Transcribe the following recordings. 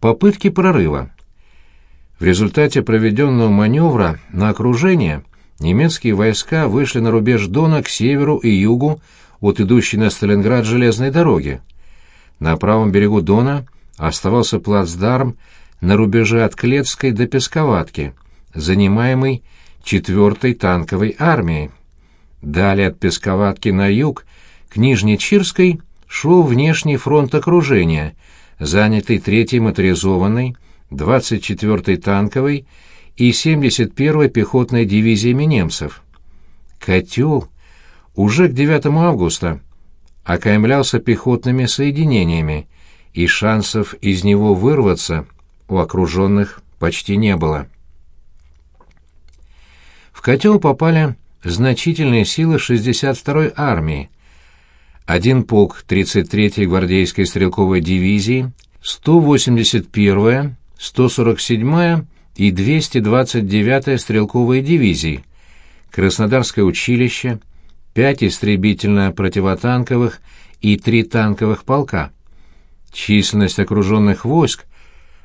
попытки прорыва. В результате проведенного маневра на окружение немецкие войска вышли на рубеж Дона к северу и югу от идущей на Сталинград железной дороги. На правом берегу Дона оставался плацдарм на рубеже от Клетской до Песковатки, занимаемый 4-й танковой армией. Далее от Песковатки на юг к Нижнечирской шел внешний фронт окружения, занятый 3-й моторизованной, 24-й танковой и 71-й пехотной дивизиями немцев. Котел уже к 9 августа окаймлялся пехотными соединениями, и шансов из него вырваться у окруженных почти не было. В котел попали значительные силы 62-й армии, один полк 33-й гвардейской стрелковой дивизии, 181-я, 147-я и 229-я стрелковые дивизии, Краснодарское училище, 5 истребительно-противотанковых и 3 танковых полка. Численность окруженных войск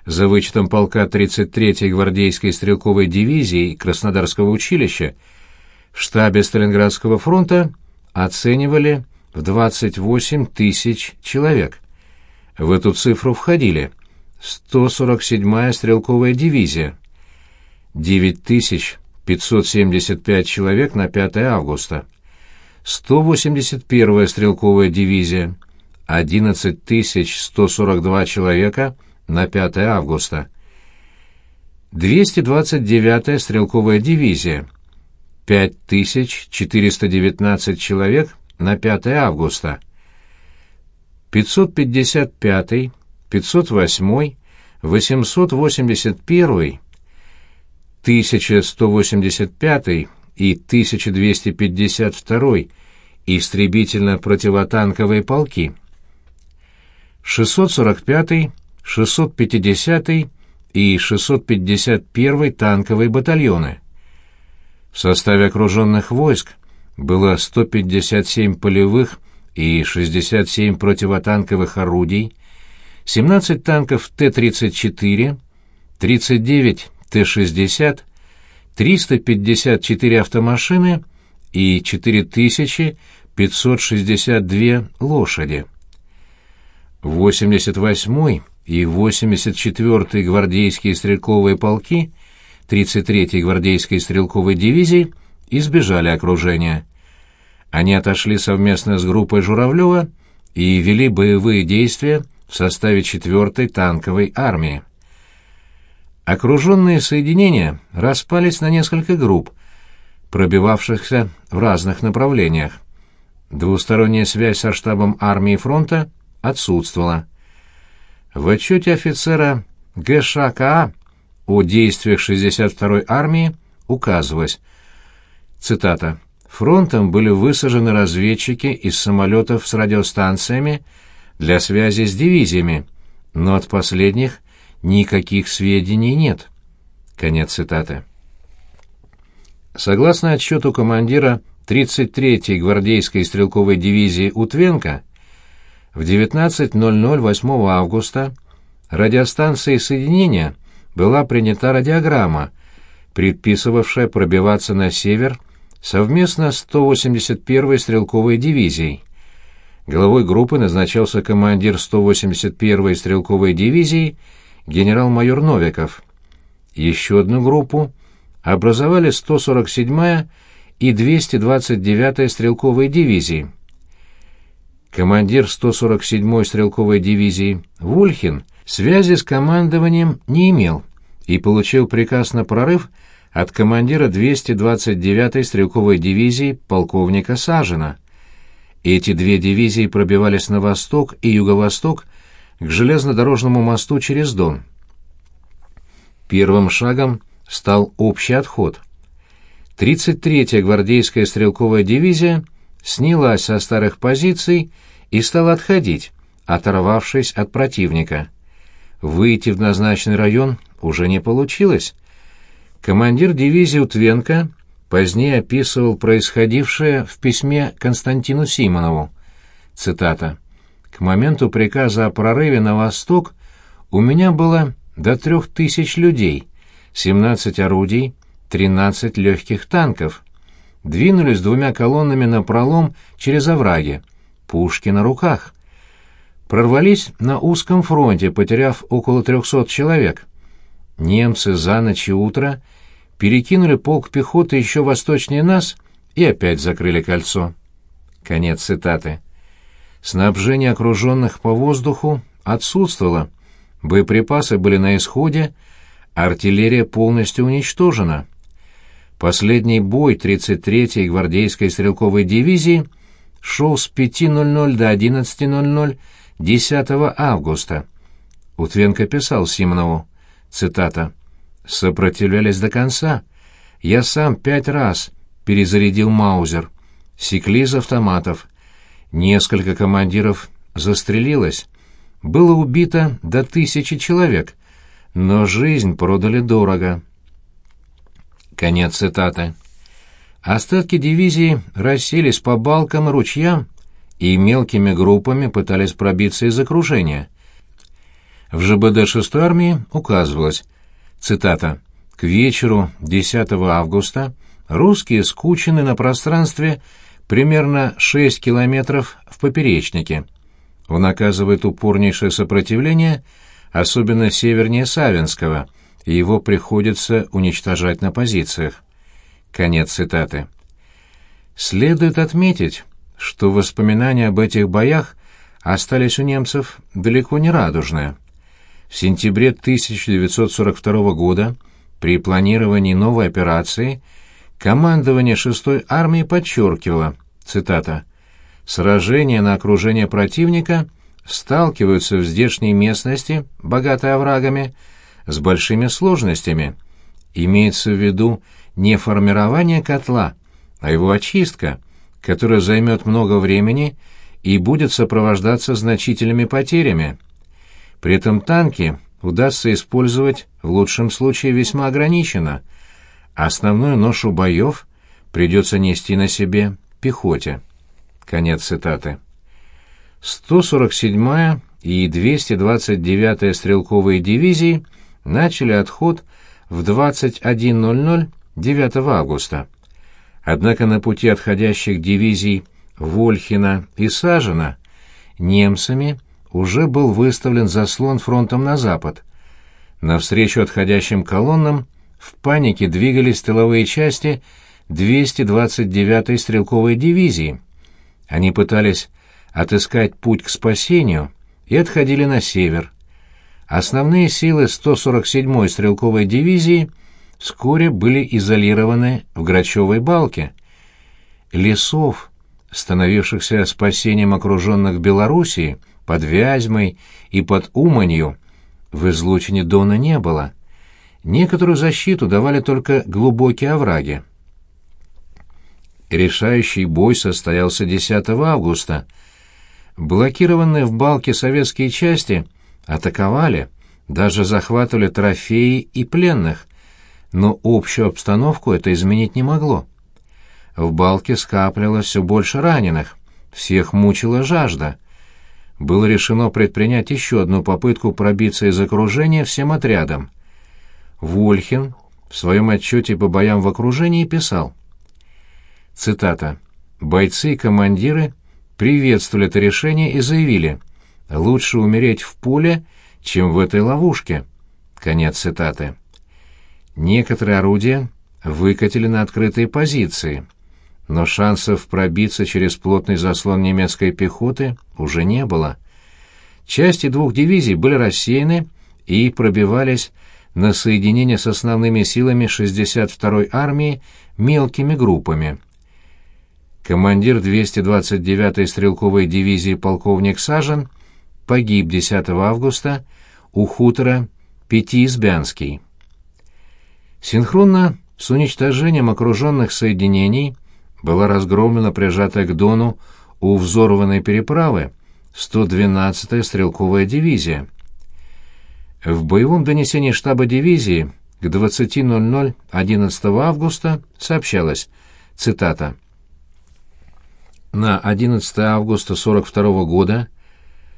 за вычетом полка 33-й гвардейской стрелковой дивизии Краснодарского училища в штабе Сталинградского фронта оценивали в 28 тысяч человек. В эту цифру входили 147-я стрелковая дивизия, 9575 человек на 5 августа, 181-я стрелковая дивизия, 11142 человека на 5 августа, 229-я стрелковая дивизия, 5419 человек на 5 августа. 555, 508, 881, 1185 и 1252 истребительно-противотанковые полки. 645, 650 и 651 танковые батальоны. В составе окруженных войск было 157 полевых и 67 противотанковых орудий, 17 танков Т-34, 39 Т-60, 354 автомашины и 4562 лошади. 88-й и 84-й гвардейские стрелковые полки 33-й гвардейской стрелковой дивизии – избежали окружения. Они отошли совместно с группой Журавлева и вели боевые действия в составе 4-й танковой армии. Окруженные соединения распались на несколько групп, пробивавшихся в разных направлениях. Двусторонняя связь со штабом армии фронта отсутствовала. В отчете офицера ГШКА о действиях 62-й армии указывалось, Цитата. «Фронтом были высажены разведчики из самолетов с радиостанциями для связи с дивизиями, но от последних никаких сведений нет». Конец цитаты. Согласно отчету командира 33-й гвардейской стрелковой дивизии Утвенко, в 19.00 8 августа радиостанцией соединения была принята радиограмма, предписывавшая пробиваться на север совместно с 181-й стрелковой дивизией. Главой группы назначался командир 181-й стрелковой дивизии генерал-майор Новиков. Еще одну группу образовали 147-я и 229-я стрелковые дивизии. Командир 147-й стрелковой дивизии Вульхин связи с командованием не имел и получил приказ на прорыв – от командира 229-й стрелковой дивизии полковника Сажина. Эти две дивизии пробивались на восток и юго-восток к железнодорожному мосту через Дон. Первым шагом стал общий отход. 33-я гвардейская стрелковая дивизия снялась со старых позиций и стала отходить, оторвавшись от противника. Выйти в назначенный район уже не получилось, Командир дивизии Утвенко позднее описывал происходившее в письме Константину Симонову. Цитата. «К моменту приказа о прорыве на восток у меня было до трех тысяч людей, 17 орудий, 13 легких танков. Двинулись двумя колоннами на пролом через овраги, пушки на руках. Прорвались на узком фронте, потеряв около 300 человек. Немцы за ночь и утро перекинули полк пехоты еще восточнее нас и опять закрыли кольцо. Конец цитаты. Снабжение окруженных по воздуху отсутствовало, боеприпасы были на исходе, артиллерия полностью уничтожена. Последний бой 33-й гвардейской стрелковой дивизии шел с 5.00 до 11.00 10 августа. Утвенко писал Симонову, цитата, «Сопротивлялись до конца. Я сам пять раз перезарядил Маузер, секли из автоматов. Несколько командиров застрелилось. Было убито до тысячи человек, но жизнь продали дорого». Конец цитаты. Остатки дивизии расселись по балкам и ручьям и мелкими группами пытались пробиться из окружения. В ЖБД 6-й армии указывалось, цитата, «К вечеру 10 августа русские скучены на пространстве примерно 6 километров в поперечнике. Он оказывает упорнейшее сопротивление, особенно севернее Савинского, и его приходится уничтожать на позициях». Конец цитаты. Следует отметить, что воспоминания об этих боях остались у немцев далеко не радужные. В сентябре 1942 года при планировании новой операции командование 6-й армии подчеркивало, цитата, «Сражения на окружение противника сталкиваются в здешней местности, богатой оврагами, с большими сложностями. Имеется в виду не формирование котла, а его очистка, которая займет много времени и будет сопровождаться значительными потерями. При этом танки удастся использовать в лучшем случае весьма ограниченно. Основную ношу боев придется нести на себе пехоте. Конец цитаты. 147-я и 229-я стрелковые дивизии начали отход в 21.00 9 августа. Однако на пути отходящих дивизий Вольхина и Сажина немцами уже был выставлен заслон фронтом на запад. Навстречу отходящим колоннам в панике двигались тыловые части 229-й стрелковой дивизии. Они пытались отыскать путь к спасению и отходили на север. Основные силы 147-й стрелковой дивизии – вскоре были изолированы в Грачевой балке. Лесов, становившихся спасением окруженных Белоруссии, под Вязьмой и под Уманью, в излучине Дона не было. Некоторую защиту давали только глубокие овраги. Решающий бой состоялся 10 августа. Блокированные в балке советские части атаковали, даже захватывали трофеи и пленных, но общую обстановку это изменить не могло. В балке скапливалось все больше раненых, всех мучила жажда. Было решено предпринять еще одну попытку пробиться из окружения всем отрядом. Вольхин в своем отчете по боям в окружении писал, цитата, «Бойцы и командиры приветствовали это решение и заявили, лучше умереть в поле, чем в этой ловушке». Конец цитаты. Некоторые орудия выкатили на открытые позиции, но шансов пробиться через плотный заслон немецкой пехоты уже не было. Части двух дивизий были рассеяны и пробивались на соединение с основными силами 62-й армии мелкими группами. Командир 229-й стрелковой дивизии полковник Сажен погиб 10 августа у хутора Пятиизбянский. Синхронно с уничтожением окруженных соединений была разгромлена прижатая к Дону у взорванной переправы 112-я стрелковая дивизия. В боевом донесении штаба дивизии к 20.00 11 августа сообщалось, цитата, «На 11 августа 42 года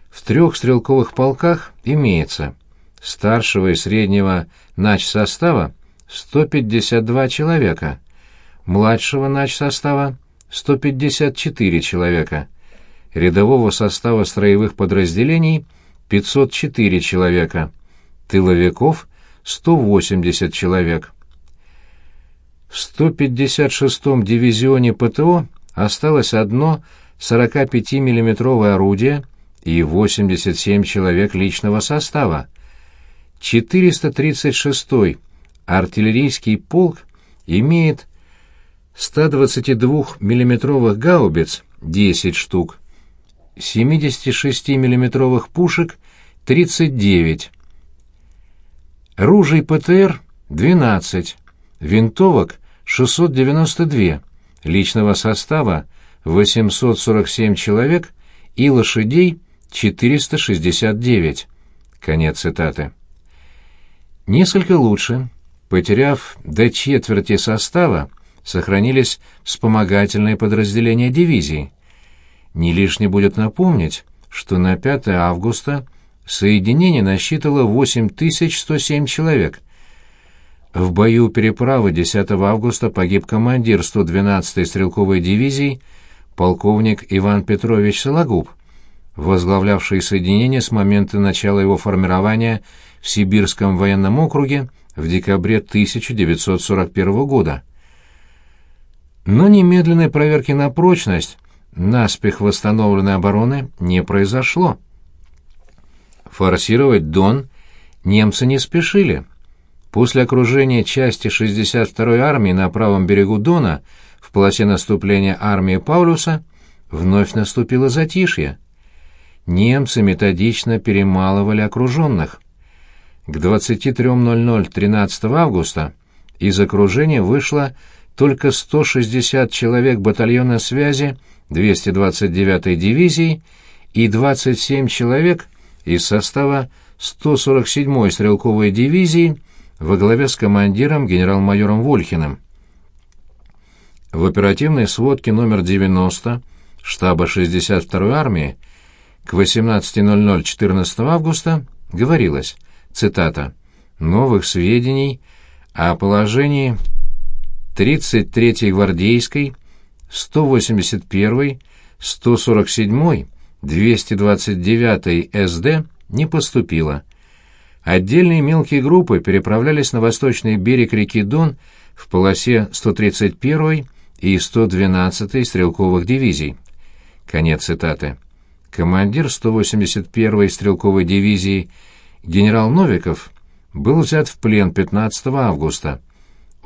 в трех стрелковых полках имеется старшего и среднего нач-состава 152 человека, младшего нач-состава 154 человека, рядового состава строевых подразделений 504 человека, тыловиков 180 человек. В 156-м дивизионе ПТО осталось одно 45 миллиметровое орудие и 87 человек личного состава. 436-й артиллерийский полк имеет 122 миллиметровых гаубиц 10 штук, 76 миллиметровых пушек 39, ружей ПТР 12, винтовок 692, личного состава 847 человек и лошадей 469. Конец цитаты. Несколько лучше, потеряв до четверти состава, сохранились вспомогательные подразделения дивизии. Не лишне будет напомнить, что на 5 августа соединение насчитывало 8107 человек. В бою переправы 10 августа погиб командир 112-й стрелковой дивизии полковник Иван Петрович Сологуб, возглавлявший соединение с момента начала его формирования в Сибирском военном округе в декабре 1941 года. Но немедленной проверки на прочность наспех восстановленной обороны не произошло. Форсировать Дон немцы не спешили. После окружения части 62-й армии на правом берегу Дона в полосе наступления армии Паулюса вновь наступило затишье немцы методично перемалывали окруженных. К 23.00 13 августа из окружения вышло только 160 человек батальона связи 229-й дивизии и 27 человек из состава 147-й стрелковой дивизии во главе с командиром генерал-майором Вольхиным. В оперативной сводке номер 90 штаба 62-й армии к 18.00 14 августа говорилось, цитата, «новых сведений о положении 33-й гвардейской, 181-й, 147-й, 229-й СД не поступило. Отдельные мелкие группы переправлялись на восточный берег реки Дон в полосе 131-й и 112-й стрелковых дивизий. Конец цитаты командир 181-й стрелковой дивизии генерал Новиков был взят в плен 15 августа.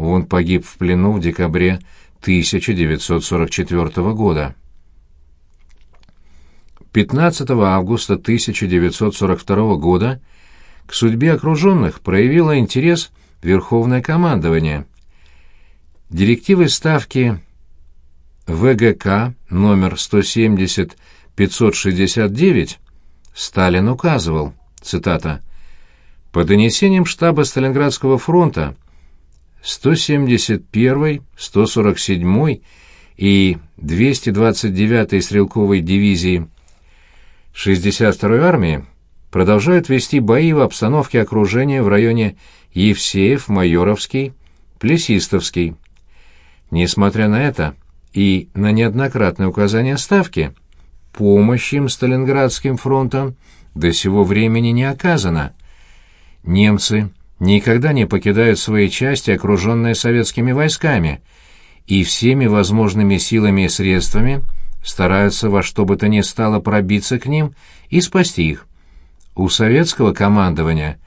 Он погиб в плену в декабре 1944 года. 15 августа 1942 года к судьбе окруженных проявило интерес Верховное командование. Директивы ставки ВГК номер 170 569 Сталин указывал, цитата, «По донесениям штаба Сталинградского фронта 171-й, 147-й и 229-й стрелковой дивизии 62-й армии продолжают вести бои в обстановке окружения в районе Евсеев, Майоровский, Плесистовский. Несмотря на это и на неоднократное указание Ставки, помощь им Сталинградским фронтом до сего времени не оказана. Немцы никогда не покидают свои части, окруженные советскими войсками, и всеми возможными силами и средствами стараются во что бы то ни стало пробиться к ним и спасти их. У советского командования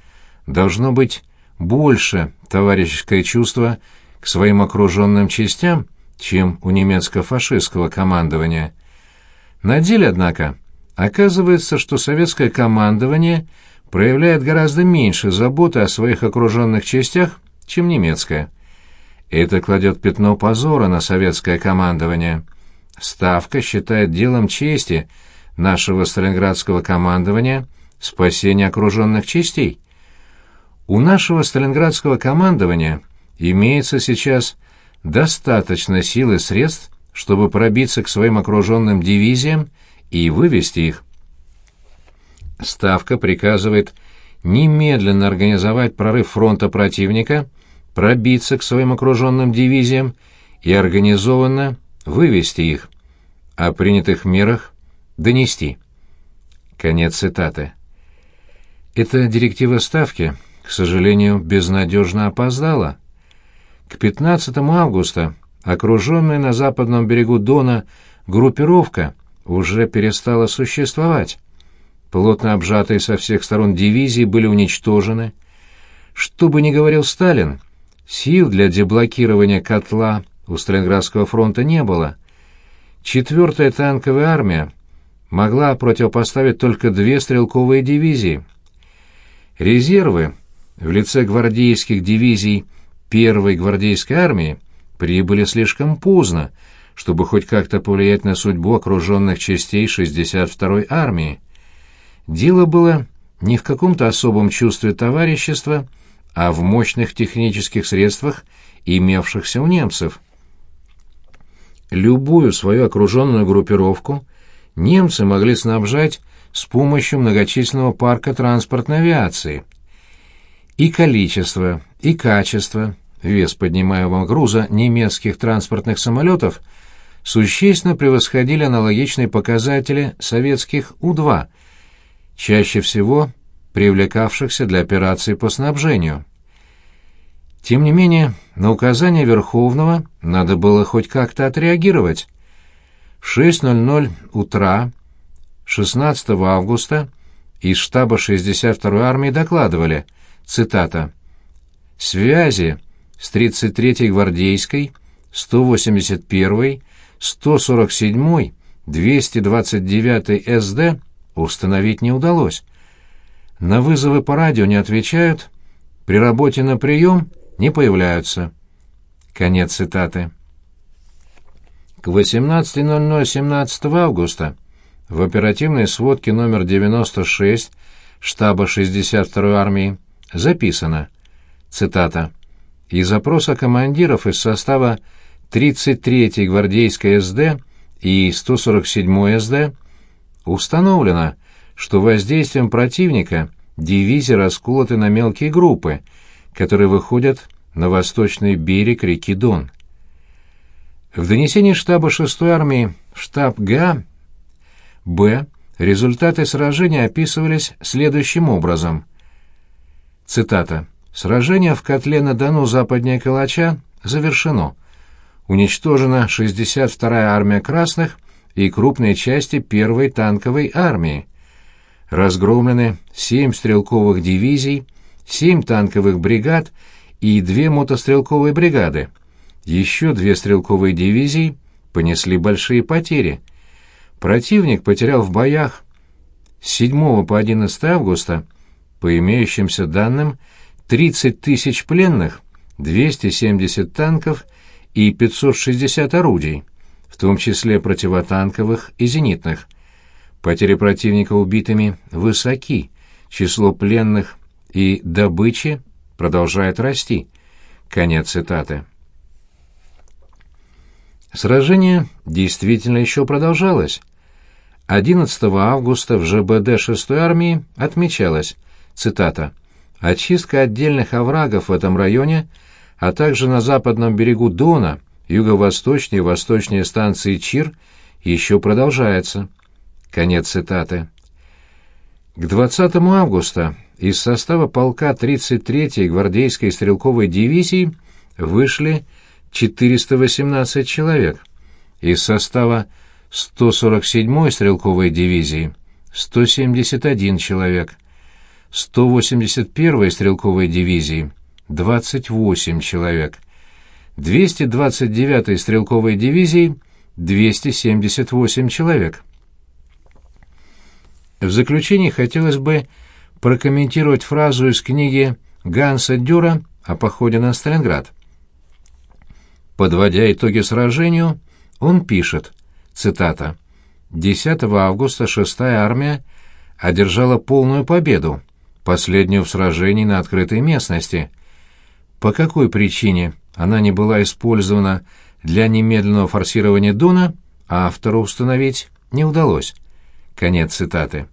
должно быть больше товарищеское чувство к своим окруженным частям, чем у немецко-фашистского командования – на деле, однако, оказывается, что советское командование проявляет гораздо меньше заботы о своих окруженных частях, чем немецкое. Это кладет пятно позора на советское командование. Ставка считает делом чести нашего сталинградского командования спасение окруженных частей. У нашего сталинградского командования имеется сейчас достаточно сил и средств чтобы пробиться к своим окруженным дивизиям и вывести их. Ставка приказывает немедленно организовать прорыв фронта противника, пробиться к своим окруженным дивизиям и организованно вывести их, о принятых мерах донести. Конец цитаты. Эта директива Ставки, к сожалению, безнадежно опоздала. К 15 августа окруженная на западном берегу Дона группировка уже перестала существовать. Плотно обжатые со всех сторон дивизии были уничтожены. Что бы ни говорил Сталин, сил для деблокирования котла у Сталинградского фронта не было. Четвертая танковая армия могла противопоставить только две стрелковые дивизии. Резервы в лице гвардейских дивизий первой гвардейской армии прибыли слишком поздно, чтобы хоть как-то повлиять на судьбу окруженных частей 62-й армии. Дело было не в каком-то особом чувстве товарищества, а в мощных технических средствах, имевшихся у немцев. Любую свою окруженную группировку немцы могли снабжать с помощью многочисленного парка транспортной авиации. И количество, и качество, вес поднимаемого груза немецких транспортных самолетов существенно превосходили аналогичные показатели советских У-2, чаще всего привлекавшихся для операций по снабжению. Тем не менее, на указание Верховного надо было хоть как-то отреагировать. В 6.00 утра 16 августа из штаба 62-й армии докладывали, цитата, «Связи с 33-й гвардейской, 181-й, 147-й, 229-й СД установить не удалось. На вызовы по радио не отвечают, при работе на прием не появляются». Конец цитаты. К 18.00 17 августа в оперативной сводке номер 96 штаба 62-й армии записано, цитата, «Из запроса командиров из состава 33-й гвардейской СД и 147-й СД установлено, что воздействием противника дивизии расколоты на мелкие группы, которые выходят на восточный берег реки Дон. В донесении штаба 6-й армии штаб ГА Б. Результаты сражения описывались следующим образом. Цитата. «Сражение в котле на Дону западнее Калача завершено. Уничтожена 62-я армия красных и крупные части первой танковой армии. Разгромлены 7 стрелковых дивизий, 7 танковых бригад и 2 мотострелковые бригады. Еще две стрелковые дивизии понесли большие потери – Противник потерял в боях с 7 по 11 августа, по имеющимся данным, 30 тысяч пленных, 270 танков и 560 орудий, в том числе противотанковых и зенитных. Потери противника убитыми высоки, число пленных и добычи продолжает расти. Конец цитаты. Сражение действительно еще продолжалось. 11 августа в ЖБД 6-й армии отмечалось, цитата, «Очистка отдельных оврагов в этом районе, а также на западном берегу Дона, юго-восточнее и восточнее станции Чир еще продолжается». Конец цитаты. К 20 августа из состава полка 33-й гвардейской стрелковой дивизии вышли 418 человек. Из состава 147-й стрелковой дивизии 171 человек, 181-й стрелковой дивизии 28 человек, 229-й стрелковой дивизии 278 человек. В заключение хотелось бы прокомментировать фразу из книги Ганса Дюра о походе на Сталинград. Подводя итоги сражению, он пишет, цитата, «10 августа 6-я армия одержала полную победу, последнюю в сражении на открытой местности. По какой причине она не была использована для немедленного форсирования Дона, автору установить не удалось». Конец цитаты.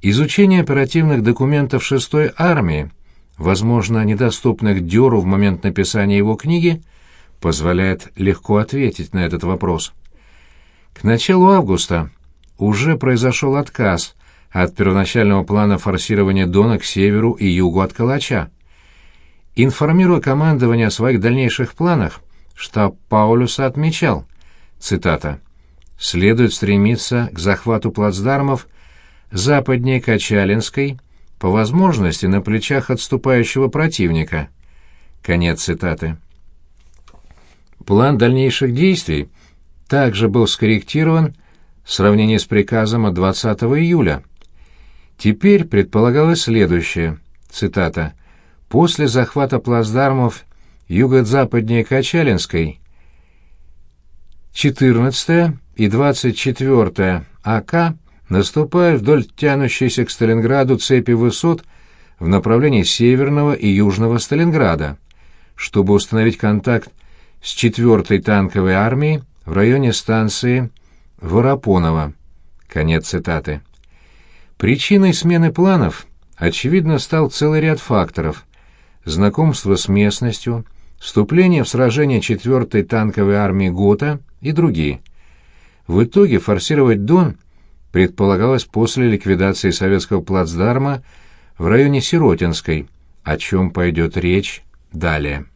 Изучение оперативных документов 6-й армии, возможно, недоступных Дёру в момент написания его книги, позволяет легко ответить на этот вопрос. К началу августа уже произошел отказ от первоначального плана форсирования Дона к северу и югу от Калача. Информируя командование о своих дальнейших планах, штаб Паулюса отмечал, цитата, «следует стремиться к захвату плацдармов западнее Качалинской, по возможности на плечах отступающего противника». Конец цитаты. План дальнейших действий также был скорректирован в сравнении с приказом от 20 июля. Теперь предполагалось следующее, цитата, «После захвата плацдармов юго-западнее Качалинской 14 и 24 АК наступают вдоль тянущейся к Сталинграду цепи высот в направлении северного и южного Сталинграда, чтобы установить контакт с 4-й танковой армией в районе станции Воропонова. Конец цитаты. Причиной смены планов, очевидно, стал целый ряд факторов. Знакомство с местностью, вступление в сражение 4-й танковой армии ГОТА и другие. В итоге форсировать Дон предполагалось после ликвидации советского плацдарма в районе Сиротинской, о чем пойдет речь далее.